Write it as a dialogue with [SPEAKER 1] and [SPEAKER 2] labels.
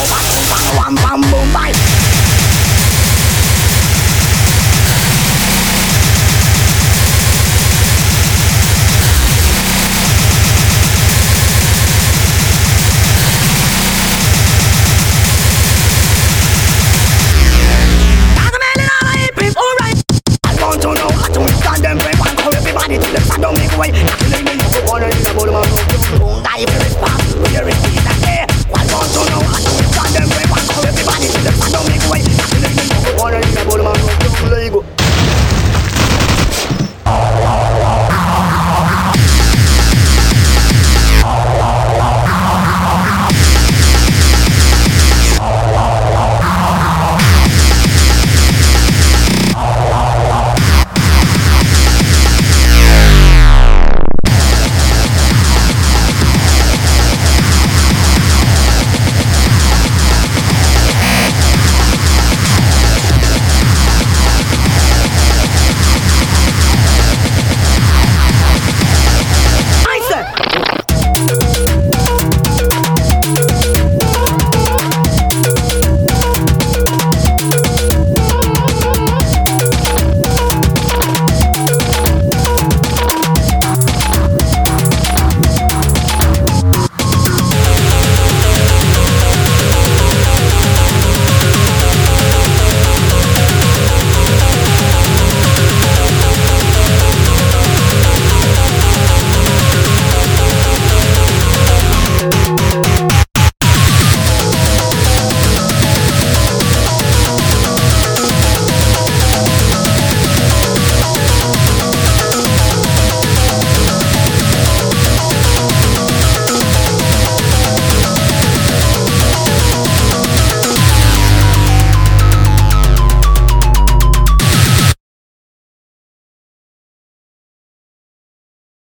[SPEAKER 1] Bam bam bam boom boom